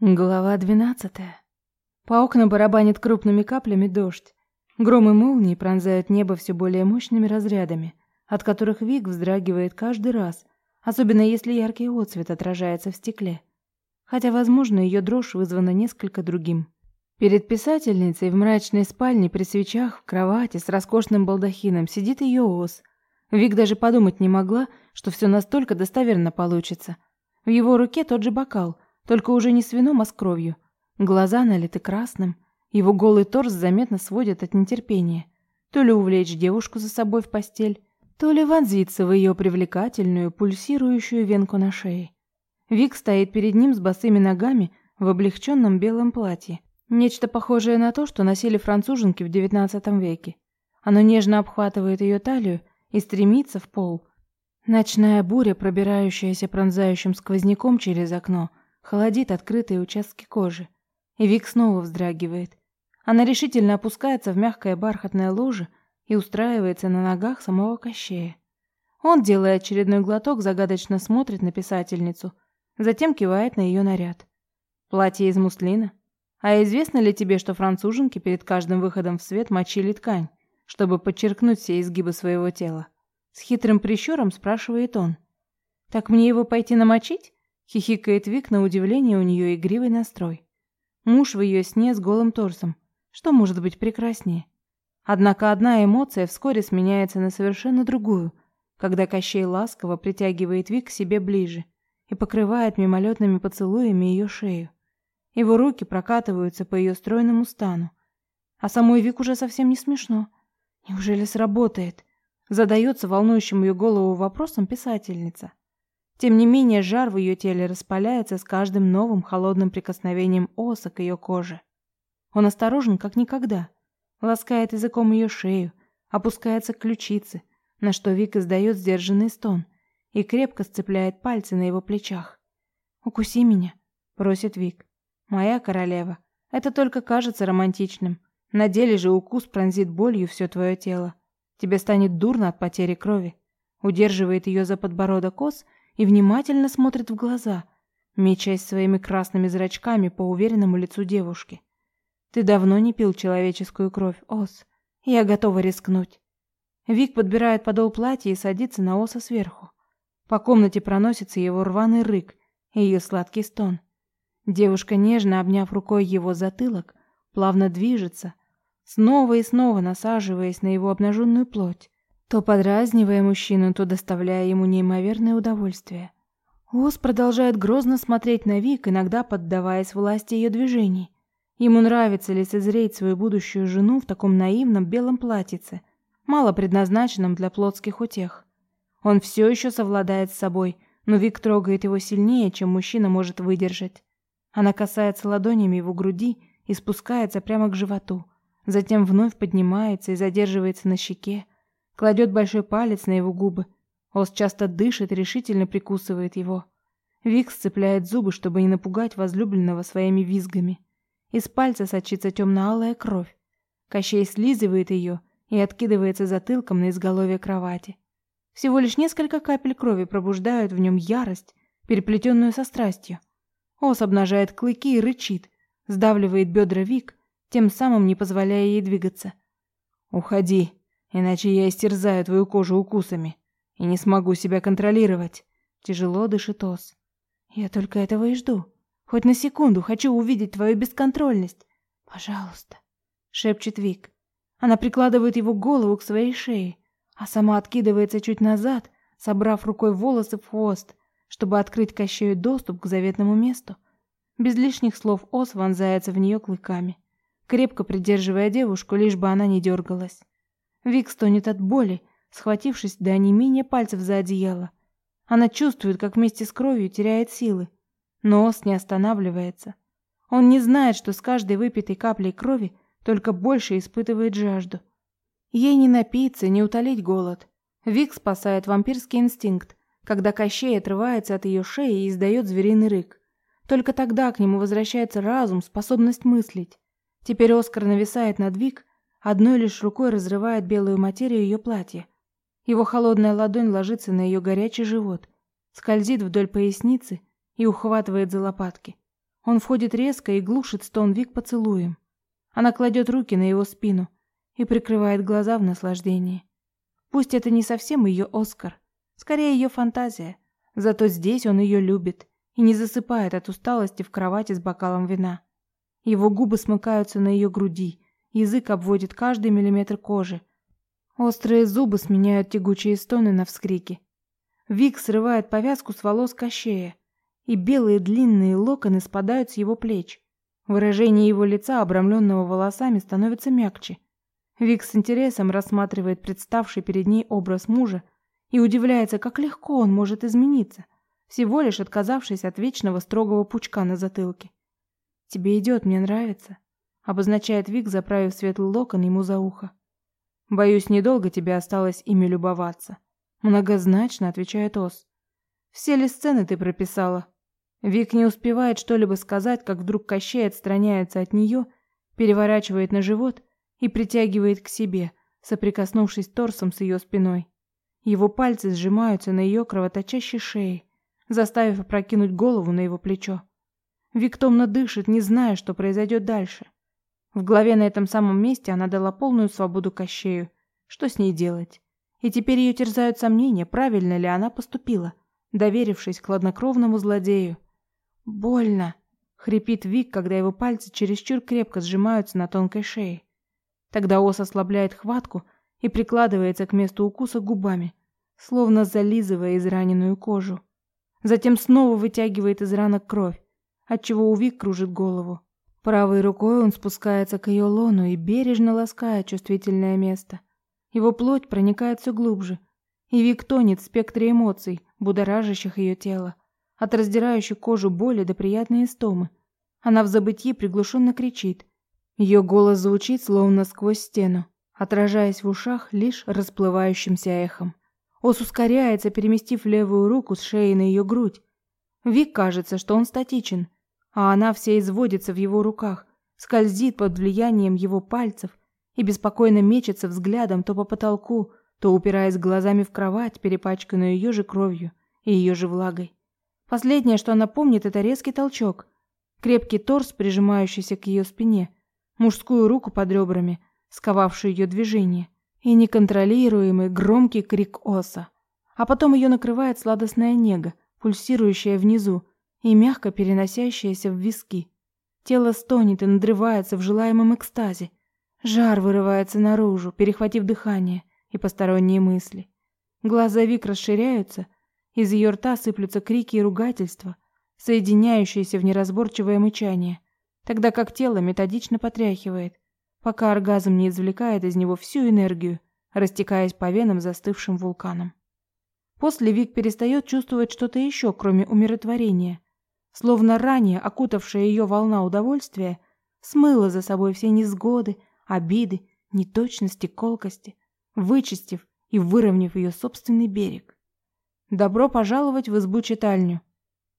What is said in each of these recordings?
Глава двенадцатая. По окнам барабанит крупными каплями дождь. Гром и молнии пронзают небо все более мощными разрядами, от которых Вик вздрагивает каждый раз, особенно если яркий отсвет отражается в стекле. Хотя, возможно, ее дрожь вызвана несколько другим. Перед писательницей в мрачной спальне при свечах в кровати с роскошным балдахином сидит ее ос. Вик даже подумать не могла, что все настолько достоверно получится. В его руке тот же бокал – только уже не с вином, а с кровью. Глаза налиты красным, его голый торс заметно сводит от нетерпения. То ли увлечь девушку за собой в постель, то ли вонзиться в ее привлекательную, пульсирующую венку на шее. Вик стоит перед ним с босыми ногами в облегченном белом платье. Нечто похожее на то, что носили француженки в XIX веке. Оно нежно обхватывает ее талию и стремится в пол. Ночная буря, пробирающаяся пронзающим сквозняком через окно, холодит открытые участки кожи. И Вик снова вздрагивает. Она решительно опускается в мягкое бархатное ложе и устраивается на ногах самого Кощея. Он, делая очередной глоток, загадочно смотрит на писательницу, затем кивает на ее наряд. Платье из муслина. А известно ли тебе, что француженки перед каждым выходом в свет мочили ткань, чтобы подчеркнуть все изгибы своего тела? С хитрым прищуром спрашивает он. Так мне его пойти намочить? Хихикает Вик на удивление у нее игривый настрой. Муж в ее сне с голым торсом. Что может быть прекраснее? Однако одна эмоция вскоре сменяется на совершенно другую, когда Кощей ласково притягивает Вик к себе ближе и покрывает мимолетными поцелуями ее шею. Его руки прокатываются по ее стройному стану. А самой Вик уже совсем не смешно. Неужели сработает? Задается волнующим ее голову вопросом писательница. Тем не менее, жар в ее теле распаляется с каждым новым холодным прикосновением оса к ее коже. Он осторожен, как никогда. Ласкает языком ее шею, опускается к ключице, на что Вик издает сдержанный стон и крепко сцепляет пальцы на его плечах. «Укуси меня», — просит Вик. «Моя королева, это только кажется романтичным. На деле же укус пронзит болью все твое тело. Тебе станет дурно от потери крови». Удерживает ее за подбородок ос и внимательно смотрит в глаза, мечась своими красными зрачками по уверенному лицу девушки. Ты давно не пил человеческую кровь, Ос. Я готова рискнуть. Вик подбирает подол платья и садится на Оса сверху. По комнате проносится его рваный рык и ее сладкий стон. Девушка, нежно обняв рукой его затылок, плавно движется, снова и снова насаживаясь на его обнаженную плоть то подразнивая мужчину, то доставляя ему неимоверное удовольствие. Ус продолжает грозно смотреть на Вик, иногда поддаваясь власти ее движений. Ему нравится лицезреть свою будущую жену в таком наивном белом платьице, мало предназначенном для плотских утех. Он все еще совладает с собой, но Вик трогает его сильнее, чем мужчина может выдержать. Она касается ладонями его груди и спускается прямо к животу, затем вновь поднимается и задерживается на щеке, кладет большой палец на его губы. Ос часто дышит решительно прикусывает его. Вик сцепляет зубы, чтобы не напугать возлюбленного своими визгами. Из пальца сочится темно-алая кровь. Кощей слизывает ее и откидывается затылком на изголовье кровати. Всего лишь несколько капель крови пробуждают в нем ярость, переплетенную со страстью. Ос обнажает клыки и рычит, сдавливает бедра Вик, тем самым не позволяя ей двигаться. «Уходи», Иначе я истерзаю твою кожу укусами и не смогу себя контролировать. Тяжело дышит Ос. Я только этого и жду. Хоть на секунду хочу увидеть твою бесконтрольность. Пожалуйста, шепчет Вик. Она прикладывает его голову к своей шее, а сама откидывается чуть назад, собрав рукой волосы в хвост, чтобы открыть Кощею доступ к заветному месту. Без лишних слов Ос вонзается в нее клыками, крепко придерживая девушку, лишь бы она не дергалась. Вик стонет от боли, схватившись до онемения пальцев за одеяло. Она чувствует, как вместе с кровью теряет силы. Но Ос не останавливается. Он не знает, что с каждой выпитой каплей крови только больше испытывает жажду. Ей не напиться, не утолить голод. Вик спасает вампирский инстинкт, когда Кощей отрывается от ее шеи и издает звериный рык. Только тогда к нему возвращается разум, способность мыслить. Теперь Оскар нависает над Вик одной лишь рукой разрывает белую материю ее платья. Его холодная ладонь ложится на ее горячий живот, скользит вдоль поясницы и ухватывает за лопатки. Он входит резко и глушит стон Вик поцелуем. Она кладет руки на его спину и прикрывает глаза в наслаждении. Пусть это не совсем ее Оскар, скорее ее фантазия, зато здесь он ее любит и не засыпает от усталости в кровати с бокалом вина. Его губы смыкаются на ее груди, язык обводит каждый миллиметр кожи. Острые зубы сменяют тягучие стоны на вскрики. Вик срывает повязку с волос Кощея, и белые длинные локоны спадают с его плеч. Выражение его лица, обрамленного волосами, становится мягче. Вик с интересом рассматривает представший перед ней образ мужа и удивляется, как легко он может измениться, всего лишь отказавшись от вечного строгого пучка на затылке. «Тебе идет, мне нравится», — обозначает Вик, заправив светлый локон ему за ухо. «Боюсь, недолго тебе осталось ими любоваться», — многозначно отвечает Ос. «Все ли сцены ты прописала?» Вик не успевает что-либо сказать, как вдруг Кощей отстраняется от нее, переворачивает на живот и притягивает к себе, соприкоснувшись торсом с ее спиной. Его пальцы сжимаются на ее кровоточащей шее, заставив опрокинуть голову на его плечо. Вик томно дышит, не зная, что произойдет дальше. В голове на этом самом месте она дала полную свободу Кощею. Что с ней делать? И теперь ее терзают сомнения, правильно ли она поступила, доверившись хладнокровному злодею. «Больно!» — хрипит Вик, когда его пальцы чересчур крепко сжимаются на тонкой шее. Тогда Ос ослабляет хватку и прикладывается к месту укуса губами, словно зализывая израненную кожу. Затем снова вытягивает из ранок кровь, отчего у Вик кружит голову. Правой рукой он спускается к ее лону и бережно ласкает чувствительное место. Его плоть проникает все глубже, и Вик тонет в спектре эмоций, будоражащих ее тело от раздирающей кожу боли до приятной истомы. Она в забытии приглушенно кричит. Ее голос звучит словно сквозь стену, отражаясь в ушах лишь расплывающимся эхом. Ос ускоряется, переместив левую руку с шеи на ее грудь. Вик кажется, что он статичен, а она вся изводится в его руках, скользит под влиянием его пальцев и беспокойно мечется взглядом то по потолку, то упираясь глазами в кровать, перепачканную ее же кровью и ее же влагой. Последнее, что она помнит, это резкий толчок, крепкий торс, прижимающийся к ее спине, мужскую руку под ребрами, сковавшую ее движение, и неконтролируемый громкий крик оса. А потом ее накрывает сладостная нега, пульсирующая внизу и мягко переносящаяся в виски. Тело стонет и надрывается в желаемом экстазе. Жар вырывается наружу, перехватив дыхание и посторонние мысли. Глаза Вик расширяются – из ее рта сыплются крики и ругательства, соединяющиеся в неразборчивое мычание, тогда как тело методично потряхивает, пока оргазм не извлекает из него всю энергию, растекаясь по венам застывшим вулканом. После Вик перестает чувствовать что-то еще, кроме умиротворения. Словно ранее окутавшая ее волна удовольствия смыла за собой все несгоды, обиды, неточности, колкости, вычистив и выровняв ее собственный берег. Добро пожаловать в избу-читальню.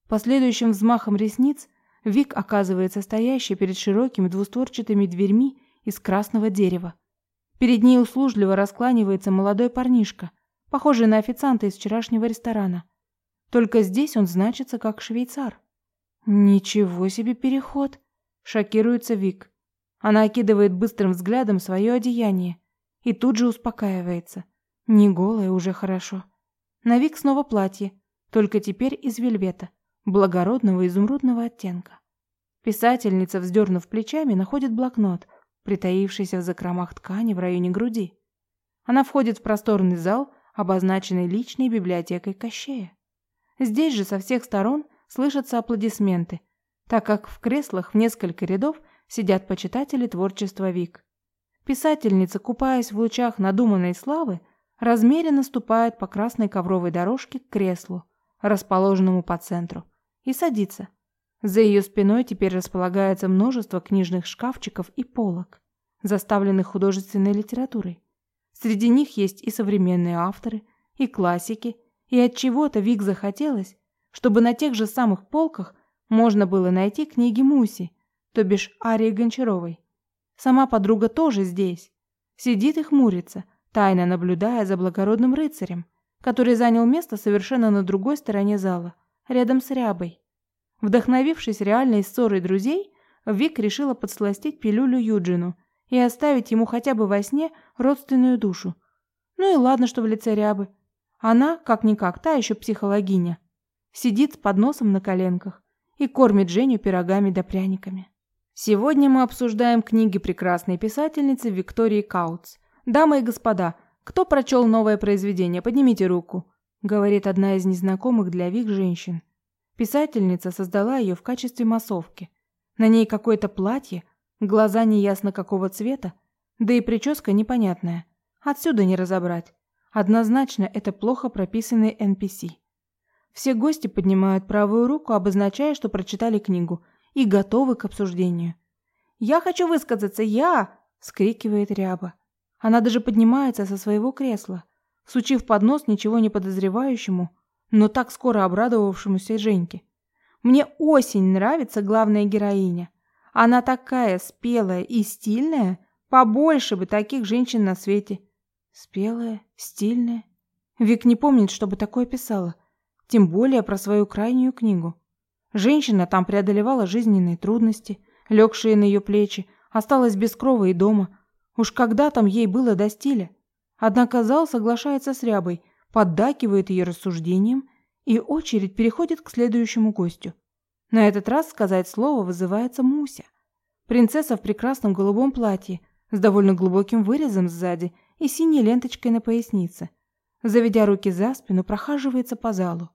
Последующим взмахом ресниц Вик оказывается стоящей перед широкими двустворчатыми дверьми из красного дерева. Перед ней услужливо раскланивается молодой парнишка, похожий на официанта из вчерашнего ресторана. Только здесь он значится как швейцар. Ничего себе переход, шокируется Вик. Она окидывает быстрым взглядом свое одеяние и тут же успокаивается. Не голая уже хорошо. На Вик снова платье, только теперь из вельвета, благородного изумрудного оттенка. Писательница, вздернув плечами, находит блокнот, притаившийся в закромах ткани в районе груди. Она входит в просторный зал, обозначенный личной библиотекой Кощея. Здесь же со всех сторон слышатся аплодисменты, так как в креслах в несколько рядов сидят почитатели творчества Вик. Писательница, купаясь в лучах надуманной славы, размеренно ступает по красной ковровой дорожке к креслу, расположенному по центру, и садится. За ее спиной теперь располагается множество книжных шкафчиков и полок, заставленных художественной литературой. Среди них есть и современные авторы, и классики, и от чего-то Вик захотелось, чтобы на тех же самых полках можно было найти книги Муси, то бишь Арии Гончаровой. Сама подруга тоже здесь. Сидит и хмурится, тайно наблюдая за благородным рыцарем, который занял место совершенно на другой стороне зала, рядом с Рябой. Вдохновившись реальной ссорой друзей, Вик решила подсластить пилюлю Юджину и оставить ему хотя бы во сне родственную душу. Ну и ладно, что в лице рябы. Она, как-никак, та еще психологиня. Сидит с подносом на коленках и кормит Женю пирогами да пряниками. Сегодня мы обсуждаем книги прекрасной писательницы Виктории Каутс. Дамы и господа, кто прочел новое произведение, поднимите руку, говорит одна из незнакомых для Вик женщин. Писательница создала ее в качестве массовки. На ней какое-то платье, глаза неясно какого цвета, да и прическа непонятная. Отсюда не разобрать. Однозначно это плохо прописанный NPC. Все гости поднимают правую руку, обозначая, что прочитали книгу и готовы к обсуждению. «Я хочу высказаться, я!» – скрикивает Ряба. Она даже поднимается со своего кресла, сучив под нос ничего не подозревающему, но так скоро обрадовавшемуся Женьке. «Мне осень нравится главная героиня. Она такая спелая и стильная, побольше бы таких женщин на свете». Спелая, стильная. Вик не помнит, чтобы такое писала тем более про свою крайнюю книгу. Женщина там преодолевала жизненные трудности, легшие на ее плечи, осталась без крова и дома. Уж когда там ей было до стиля? Однако зал соглашается с Рябой, поддакивает ее рассуждениям, и очередь переходит к следующему гостю. На этот раз сказать слово вызывается Муся. Принцесса в прекрасном голубом платье, с довольно глубоким вырезом сзади и синей ленточкой на пояснице. Заведя руки за спину, прохаживается по залу.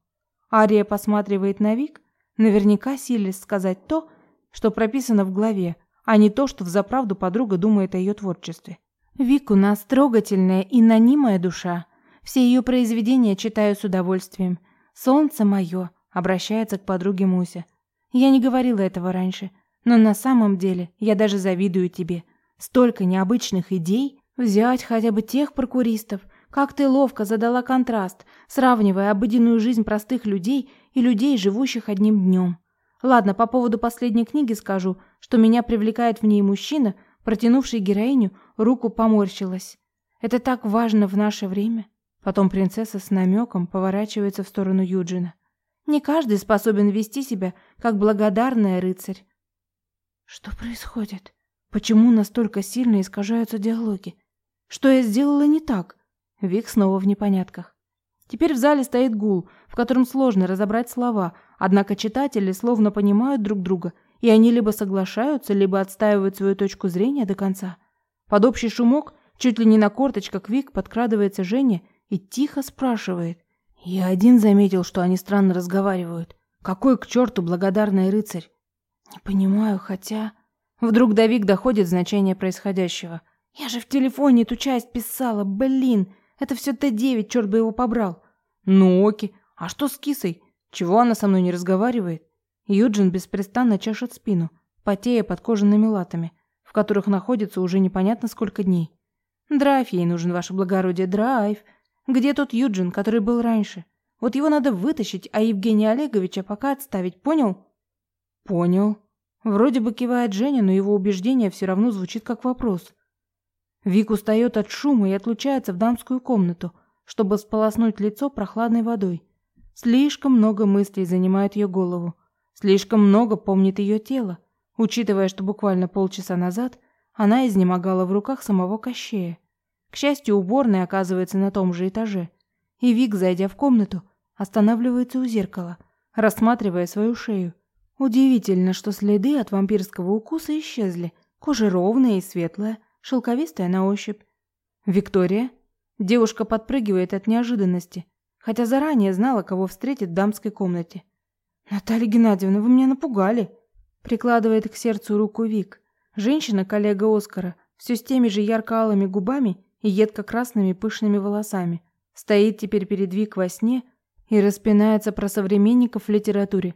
Ария посматривает на Вик, наверняка силясь сказать то, что прописано в главе, а не то, что взаправду подруга думает о ее творчестве. Вик у нас трогательная и нанимая душа. Все ее произведения читаю с удовольствием. «Солнце мое», — обращается к подруге Муся. «Я не говорила этого раньше, но на самом деле я даже завидую тебе. Столько необычных идей. Взять хотя бы тех прокуристов, как ты ловко задала контраст, сравнивая обыденную жизнь простых людей и людей, живущих одним днем. Ладно, по поводу последней книги скажу, что меня привлекает в ней мужчина, протянувший героиню руку поморщилась. Это так важно в наше время. Потом принцесса с намеком поворачивается в сторону Юджина. Не каждый способен вести себя, как благодарная рыцарь. Что происходит? Почему настолько сильно искажаются диалоги? Что я сделала не так? Вик снова в непонятках. Теперь в зале стоит гул, в котором сложно разобрать слова, однако читатели словно понимают друг друга, и они либо соглашаются, либо отстаивают свою точку зрения до конца. Под общий шумок, чуть ли не на корточках Вик подкрадывается Женя и тихо спрашивает. «Я один заметил, что они странно разговаривают. Какой к черту благодарный рыцарь?» «Не понимаю, хотя...» Вдруг до Вик доходит значение происходящего. «Я же в телефоне эту часть писала, блин!» Это все Т-9, черт бы его побрал. Ну, Оки, а что с кисой? Чего она со мной не разговаривает? Юджин беспрестанно чешет спину, потея под кожаными латами, в которых находится уже непонятно сколько дней. Драйв ей нужен, ваше благородие, драйв. Где тот Юджин, который был раньше? Вот его надо вытащить, а Евгения Олеговича пока отставить, понял? Понял. Вроде бы кивает Женя, но его убеждение все равно звучит как вопрос. Вик устает от шума и отлучается в дамскую комнату, чтобы сполоснуть лицо прохладной водой. Слишком много мыслей занимает ее голову. Слишком много помнит ее тело, учитывая, что буквально полчаса назад она изнемогала в руках самого Кощея. К счастью, уборная оказывается на том же этаже. И Вик, зайдя в комнату, останавливается у зеркала, рассматривая свою шею. Удивительно, что следы от вампирского укуса исчезли. Кожа ровная и светлая, шелковистая на ощупь. Виктория. Девушка подпрыгивает от неожиданности, хотя заранее знала, кого встретит в дамской комнате. Наталья Геннадьевна, вы меня напугали. Прикладывает к сердцу руку Вик. Женщина, коллега Оскара, все с теми же ярко-алыми губами и едко-красными пышными волосами. Стоит теперь перед Вик во сне и распинается про современников в литературе.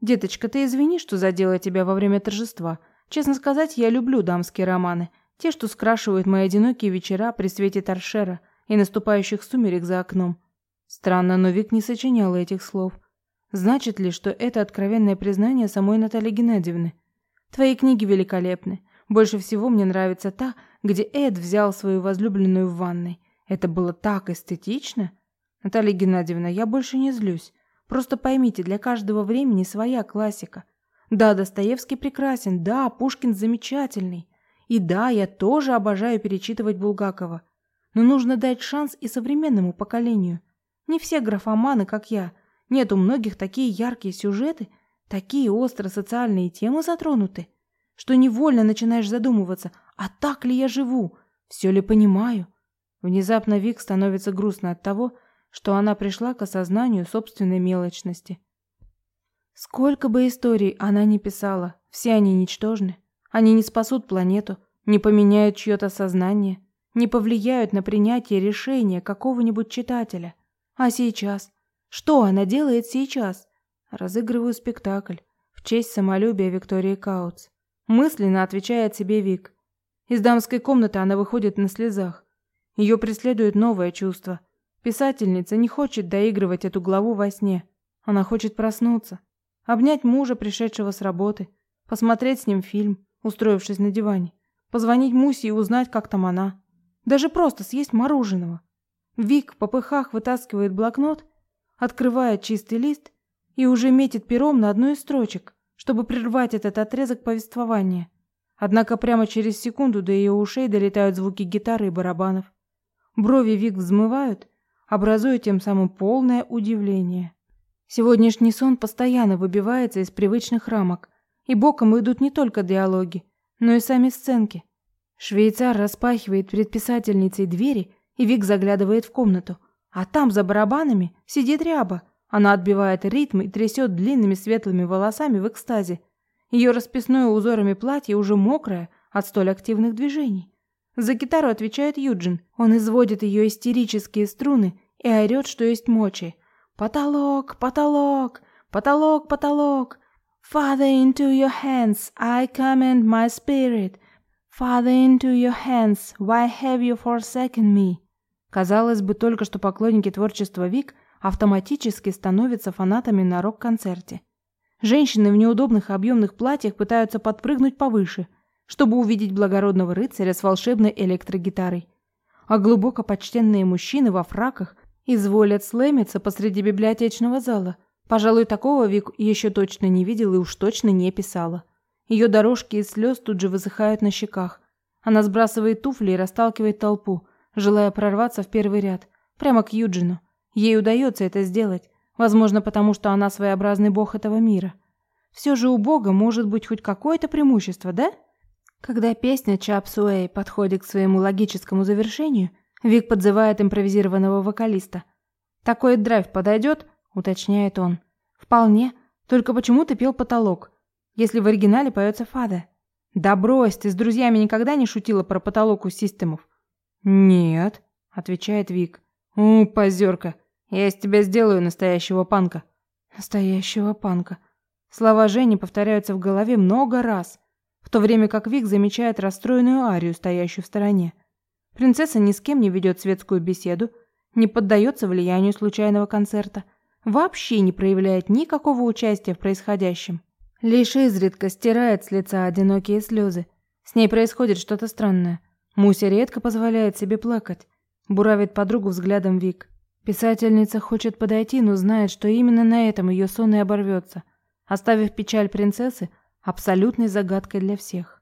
Деточка, ты извини, что задела тебя во время торжества. Честно сказать, я люблю дамские романы. Те, что скрашивают мои одинокие вечера при свете торшера и наступающих сумерек за окном. Странно, но Вик не сочиняла этих слов. Значит ли, что это откровенное признание самой Натальи Геннадьевны? Твои книги великолепны. Больше всего мне нравится та, где Эд взял свою возлюбленную в ванной. Это было так эстетично. Наталья Геннадьевна, я больше не злюсь. Просто поймите, для каждого времени своя классика. Да, Достоевский прекрасен, да, Пушкин замечательный. И да, я тоже обожаю перечитывать Булгакова. Но нужно дать шанс и современному поколению. Не все графоманы, как я. Нет, у многих такие яркие сюжеты, такие остро социальные темы затронуты, что невольно начинаешь задумываться, а так ли я живу, все ли понимаю. Внезапно Вик становится грустно от того, что она пришла к осознанию собственной мелочности. Сколько бы историй она ни писала, все они ничтожны. Они не спасут планету, не поменяют чье-то сознание, не повлияют на принятие решения какого-нибудь читателя. А сейчас? Что она делает сейчас? Разыгрываю спектакль в честь самолюбия Виктории Каутс. Мысленно отвечает себе Вик. Из дамской комнаты она выходит на слезах. Ее преследует новое чувство. Писательница не хочет доигрывать эту главу во сне. Она хочет проснуться, обнять мужа, пришедшего с работы, посмотреть с ним фильм, устроившись на диване, позвонить Мусе и узнать, как там она. Даже просто съесть мороженого. Вик по пыхах вытаскивает блокнот, открывает чистый лист и уже метит пером на одну из строчек, чтобы прервать этот отрезок повествования. Однако прямо через секунду до ее ушей долетают звуки гитары и барабанов. Брови Вик взмывают, образуя тем самым полное удивление. Сегодняшний сон постоянно выбивается из привычных рамок, и боком идут не только диалоги, но и сами сценки. Швейцар распахивает перед двери, и Вик заглядывает в комнату. А там, за барабанами, сидит ряба. Она отбивает ритм и трясет длинными светлыми волосами в экстазе. Ее расписное узорами платье уже мокрое от столь активных движений. За гитару отвечает Юджин. Он изводит ее истерические струны и орет, что есть мочи. «Потолок, потолок, потолок, потолок! Father, into your hands I commend my spirit. Father, into your hands, why have you forsaken me? Казалось бы, только что поклонники творчества Вик автоматически становятся фанатами на рок-концерте. Женщины в неудобных объемных платьях пытаются подпрыгнуть повыше, чтобы увидеть благородного рыцаря с волшебной электрогитарой. А глубоко почтенные мужчины во фраках изволят слэмиться посреди библиотечного зала – Пожалуй, такого Вик еще точно не видела и уж точно не писала. Ее дорожки из слез тут же высыхают на щеках. Она сбрасывает туфли и расталкивает толпу, желая прорваться в первый ряд, прямо к Юджину. Ей удается это сделать, возможно, потому что она своеобразный бог этого мира. Все же у бога может быть хоть какое-то преимущество, да? Когда песня Чап Суэй подходит к своему логическому завершению, Вик подзывает импровизированного вокалиста. Такой драйв подойдет, уточняет он. Вполне. Только почему ты пел потолок, если в оригинале поется фада? Да брось, ты с друзьями никогда не шутила про потолок у системов? Нет, отвечает Вик. У, позерка, я из тебя сделаю настоящего панка. Настоящего панка. Слова Жени повторяются в голове много раз, в то время как Вик замечает расстроенную Арию, стоящую в стороне. Принцесса ни с кем не ведет светскую беседу, не поддается влиянию случайного концерта – вообще не проявляет никакого участия в происходящем. Лишь изредка стирает с лица одинокие слезы. С ней происходит что-то странное. Муся редко позволяет себе плакать. Буравит подругу взглядом Вик. Писательница хочет подойти, но знает, что именно на этом ее сон и оборвется, оставив печаль принцессы абсолютной загадкой для всех.